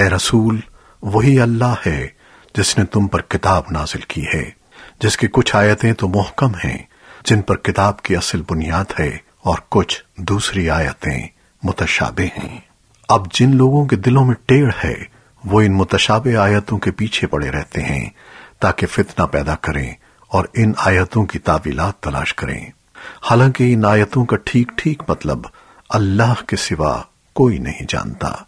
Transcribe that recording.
ए रसूल, वही अल्लाह है जिसने तुम पर किताब नाजिल की है। जिसकी कुछ आयतें तो मोहकम हैं, जिन पर किताब की असल बुनियाद है और कुछ दूसरी आयतें मुतशाबे हैं। अब जिन लोगों के दिलों में टेढ़ है, वो इन मुतशाबे आयतों के पीछे पड़े रहते हैं, ताकि फितना पैदा करें और इन आयतों की तावीलात तलाश करें। हालाँकि इन आयतों का ठीक ठीक मतलब अल्लाह के सिवा कोई नहीं जानता।